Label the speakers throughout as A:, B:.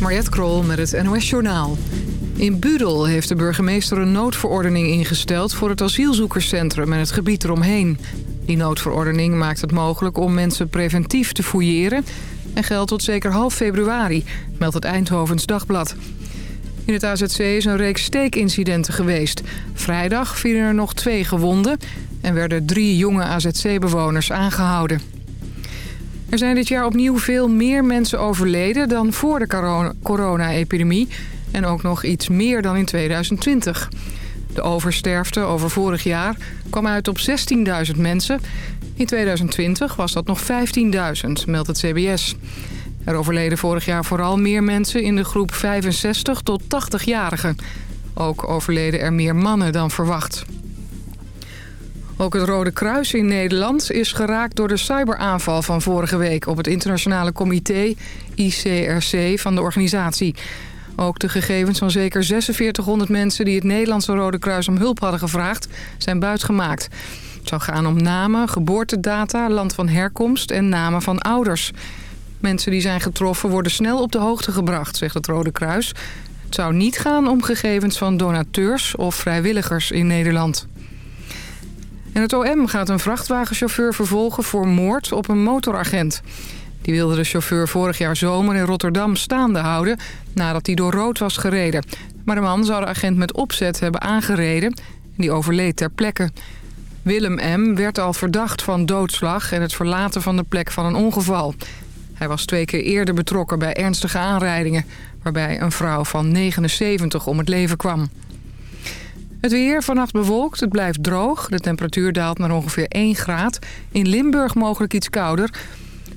A: Mariette Krol met het NOS Journaal. In Budel heeft de burgemeester een noodverordening ingesteld... voor het asielzoekerscentrum en het gebied eromheen. Die noodverordening maakt het mogelijk om mensen preventief te fouilleren... en geldt tot zeker half februari, meldt het Eindhovens Dagblad. In het AZC is een reeks steekincidenten geweest. Vrijdag vielen er nog twee gewonden... en werden drie jonge AZC-bewoners aangehouden. Er zijn dit jaar opnieuw veel meer mensen overleden dan voor de corona-epidemie... en ook nog iets meer dan in 2020. De oversterfte over vorig jaar kwam uit op 16.000 mensen. In 2020 was dat nog 15.000, meldt het CBS. Er overleden vorig jaar vooral meer mensen in de groep 65 tot 80-jarigen. Ook overleden er meer mannen dan verwacht. Ook het Rode Kruis in Nederland is geraakt door de cyberaanval van vorige week... op het internationale comité ICRC van de organisatie. Ook de gegevens van zeker 4600 mensen die het Nederlandse Rode Kruis om hulp hadden gevraagd... zijn buitgemaakt. Het zou gaan om namen, geboortedata, land van herkomst en namen van ouders. Mensen die zijn getroffen worden snel op de hoogte gebracht, zegt het Rode Kruis. Het zou niet gaan om gegevens van donateurs of vrijwilligers in Nederland. Het OM gaat een vrachtwagenchauffeur vervolgen voor moord op een motoragent. Die wilde de chauffeur vorig jaar zomer in Rotterdam staande houden... nadat hij door rood was gereden. Maar de man zou de agent met opzet hebben aangereden... en die overleed ter plekke. Willem M. werd al verdacht van doodslag... en het verlaten van de plek van een ongeval. Hij was twee keer eerder betrokken bij ernstige aanrijdingen... waarbij een vrouw van 79 om het leven kwam. Het weer vannacht bewolkt, het blijft droog. De temperatuur daalt naar ongeveer 1 graad. In Limburg mogelijk iets kouder.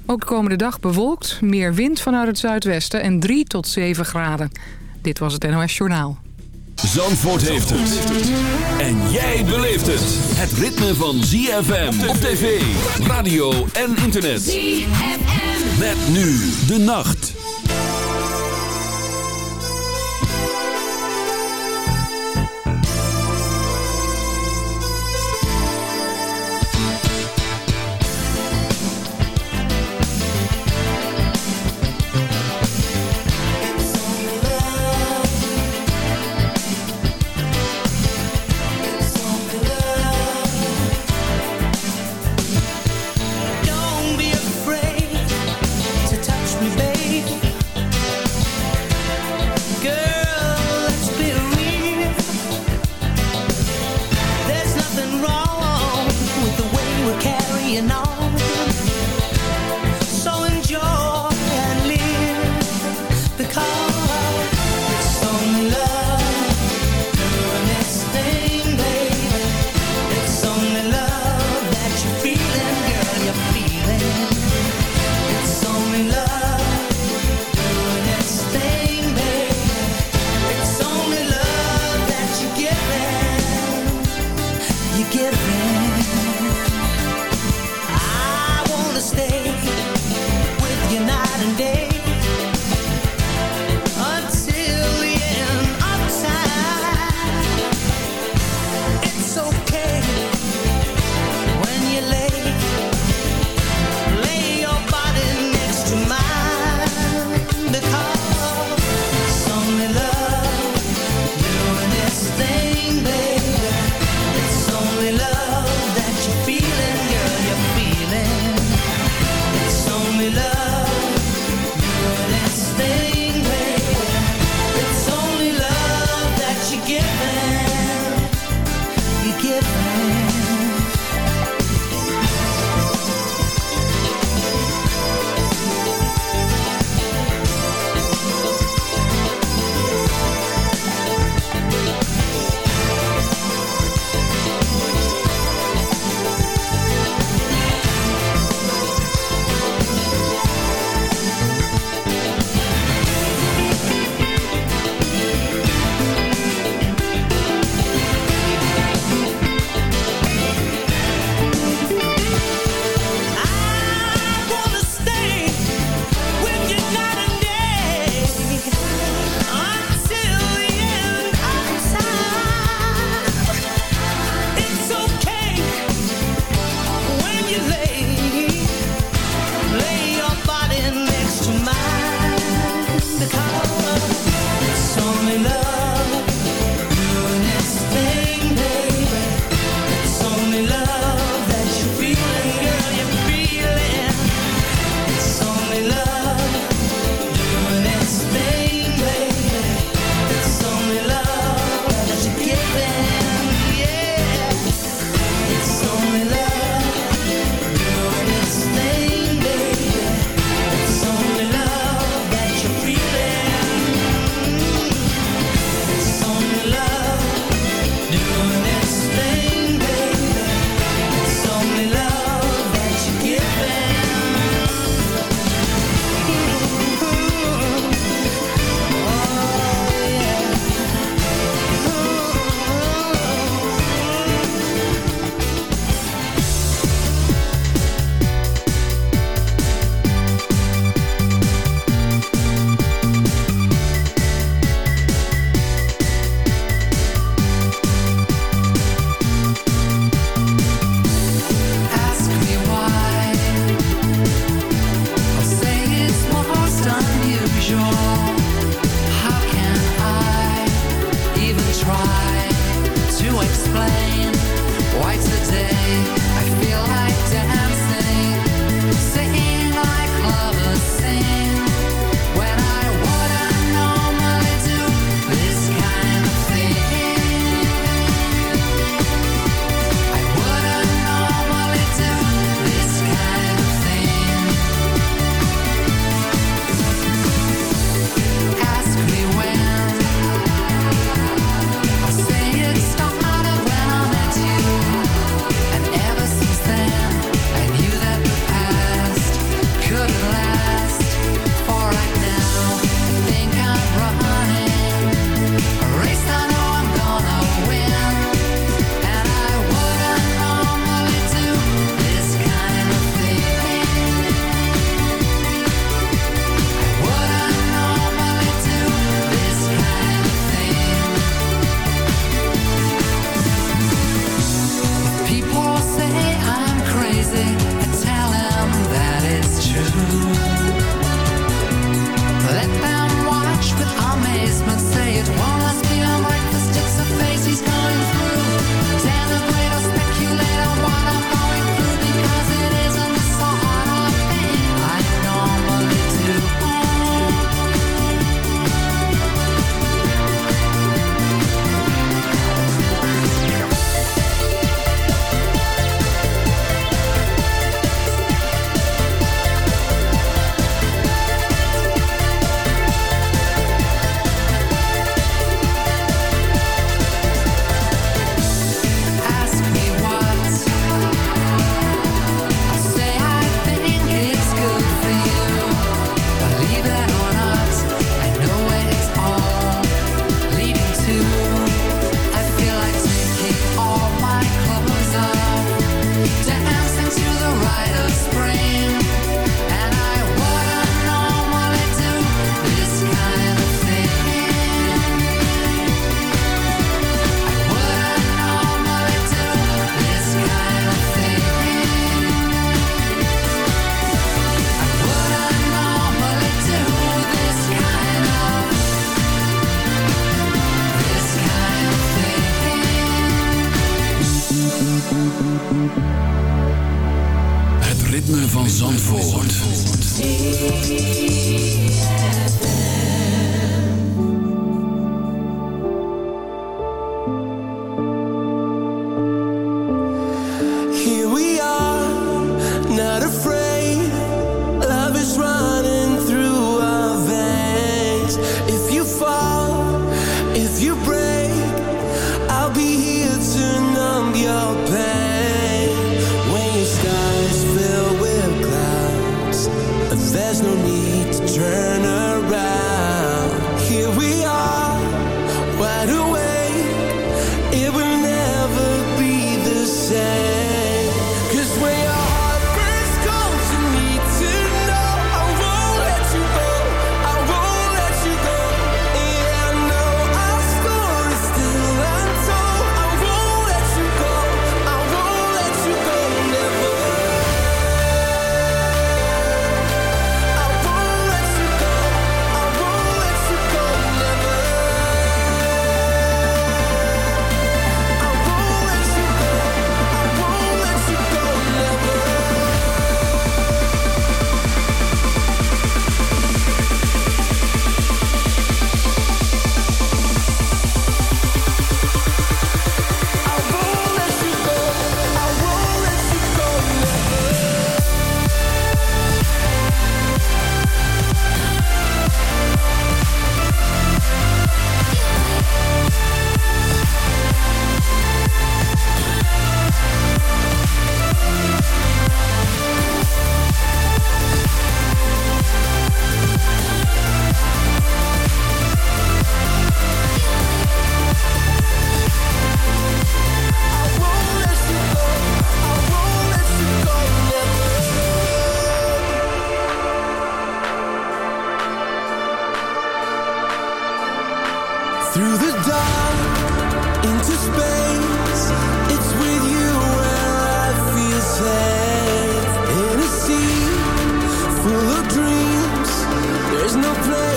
A: Ook de komende dag bewolkt, meer wind vanuit het zuidwesten en 3 tot 7 graden. Dit was het NOS Journaal.
B: Zandvoort heeft het. En jij beleeft het. Het ritme van ZFM op tv, radio en internet. ZFM. Met nu de nacht.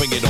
C: bring it on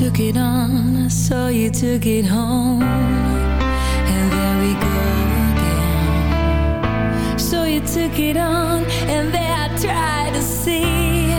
D: took it on, I saw you took it home. And there we go again. So you took it on, and there I tried to see.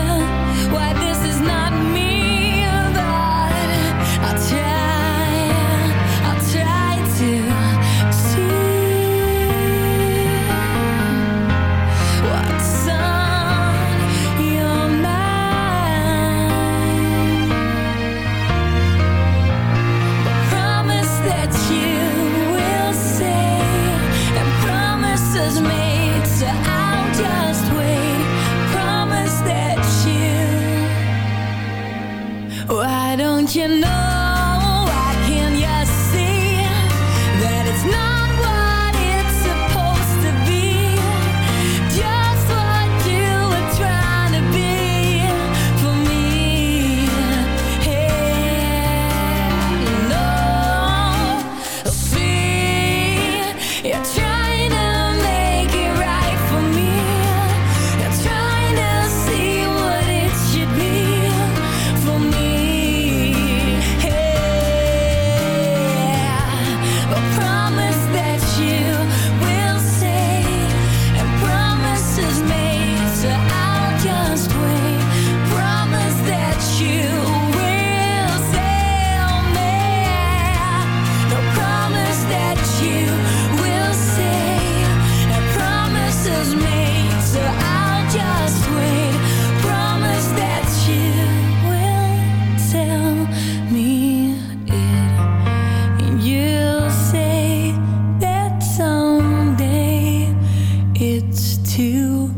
D: kids too.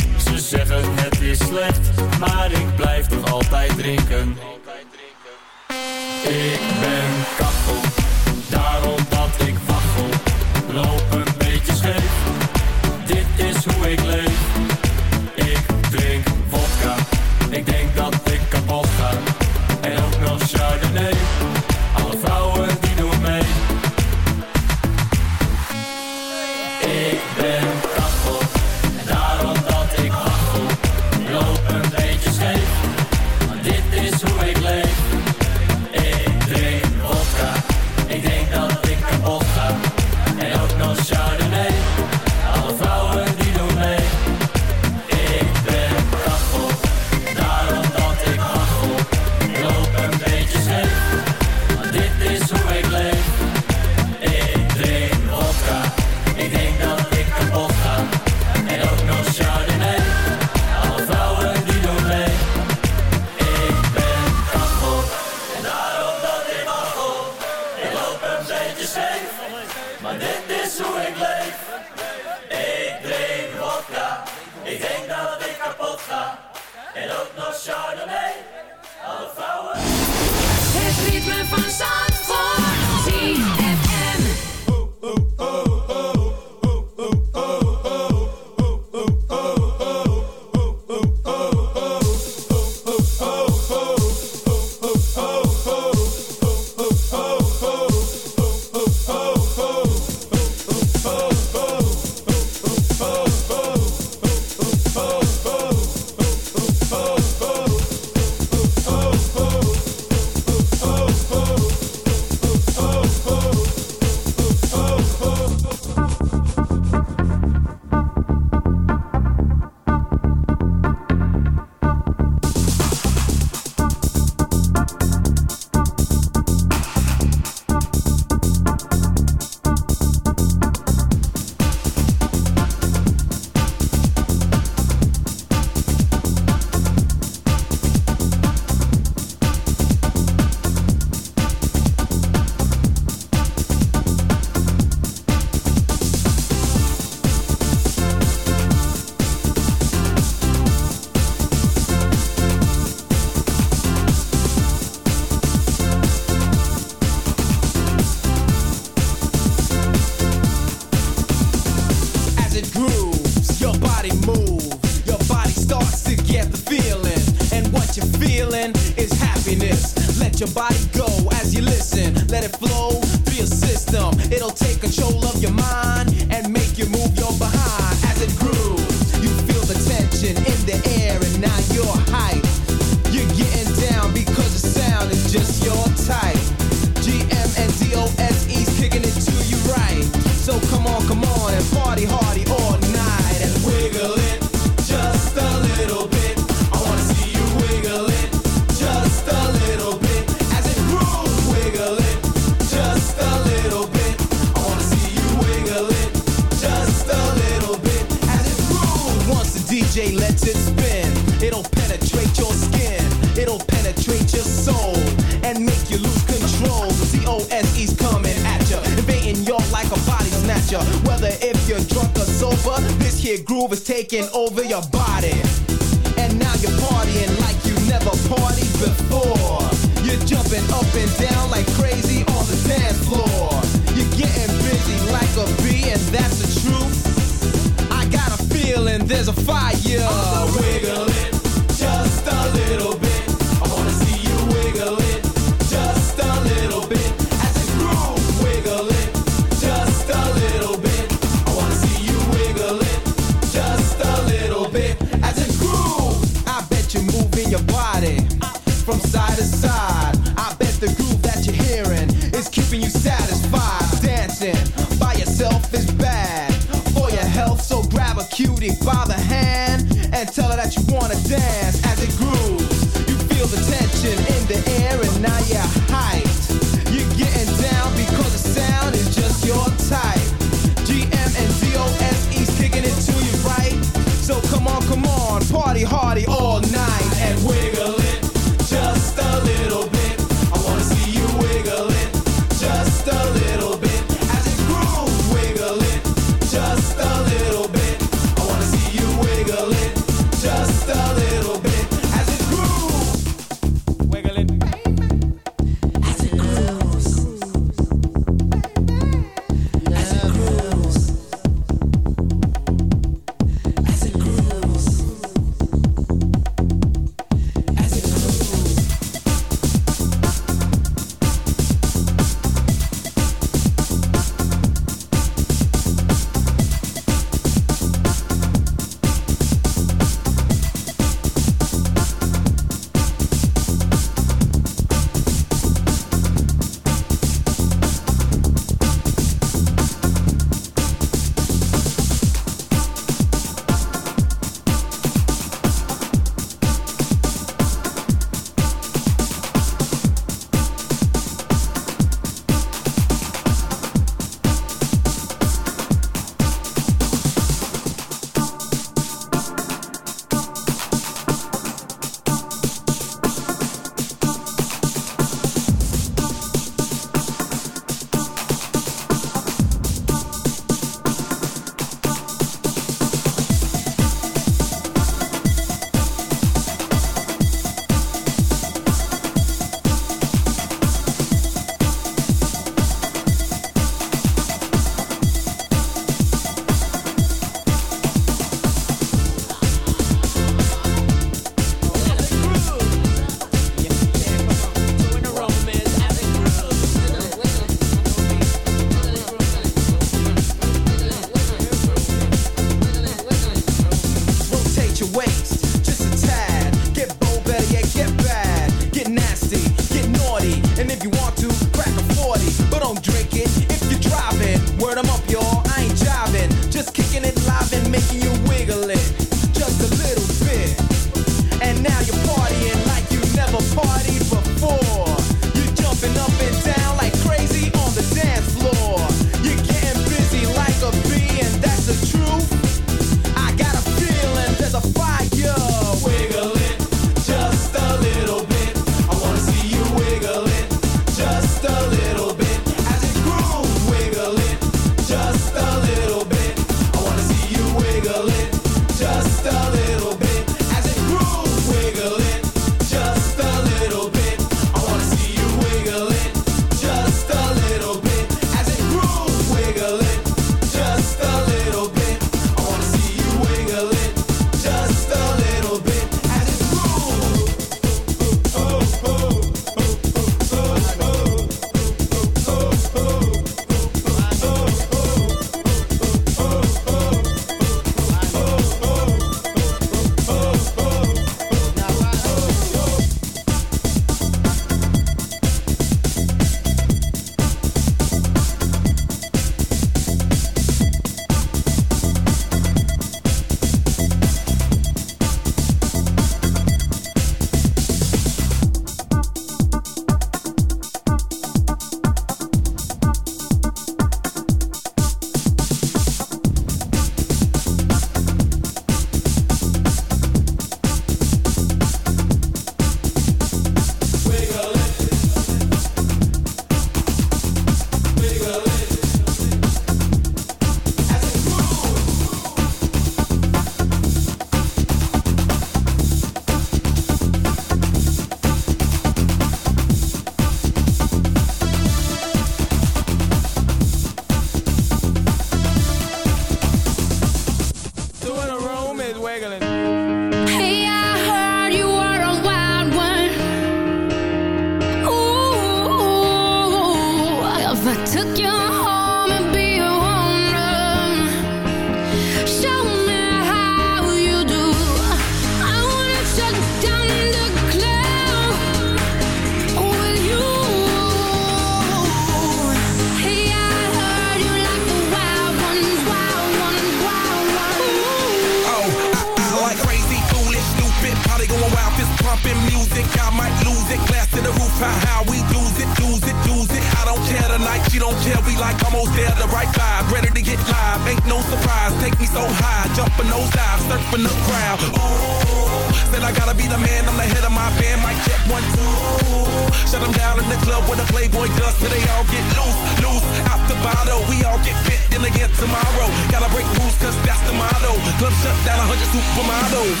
E: No. Take me so high, jumping those dives, surfing the crowd. Ooh, said I gotta be the man, I'm the head of my band. Mic check one, two. Shut them down in the club where the Playboy does, so they all get loose, loose. Out the bottle, we all get fit in again tomorrow. Gotta break rules, cause that's the motto. Club shut down, 100 supermodels.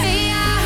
F: Hey, I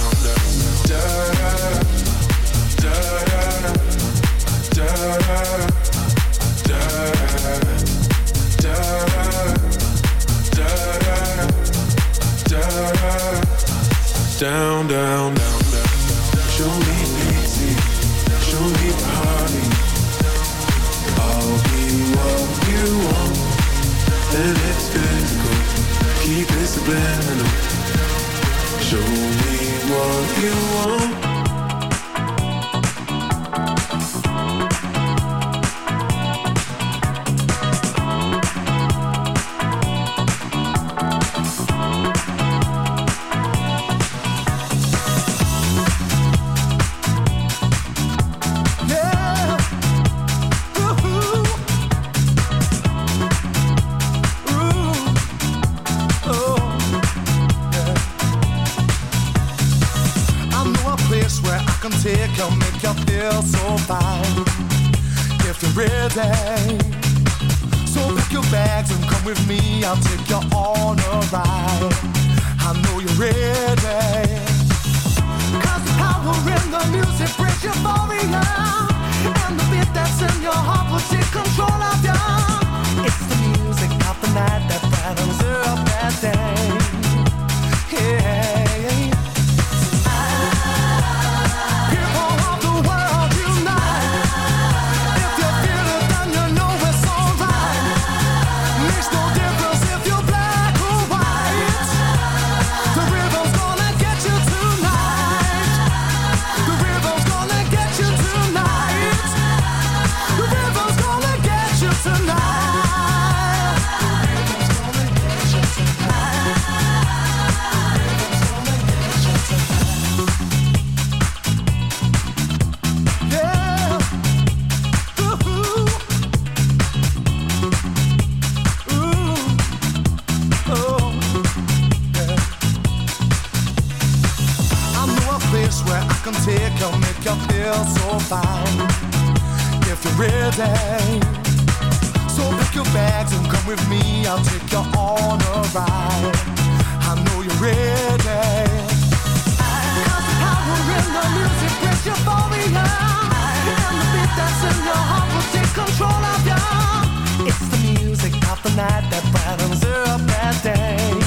G: subliminal. Show me what you want.
H: Can take you, make you feel so fine. If you're ready, so pack your bags and come with me. I'll take you on a ride. I know you're ready. Cause the power in the music brings euphoria. And the beat that's in your heart will take control of you. It's the music of the night that brightens up that day.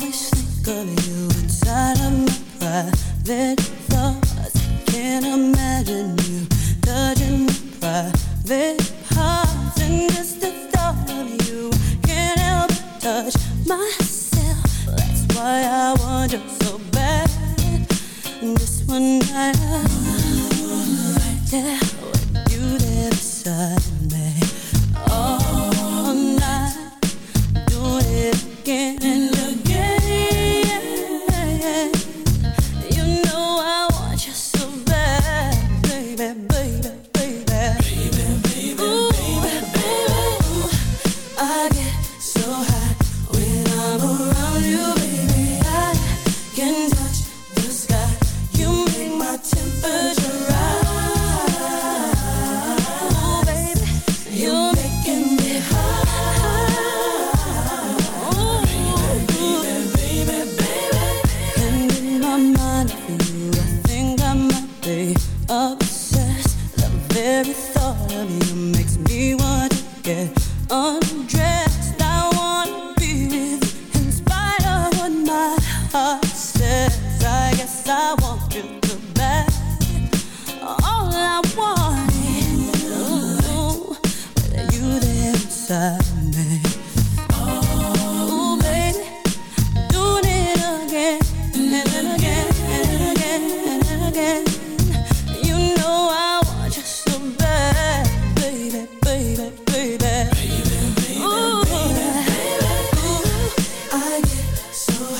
D: always think of you inside of my private thoughts. Can't imagine you touching my private parts. And just the thought of you can't help but touch myself. That's why I want you so bad. And this one night So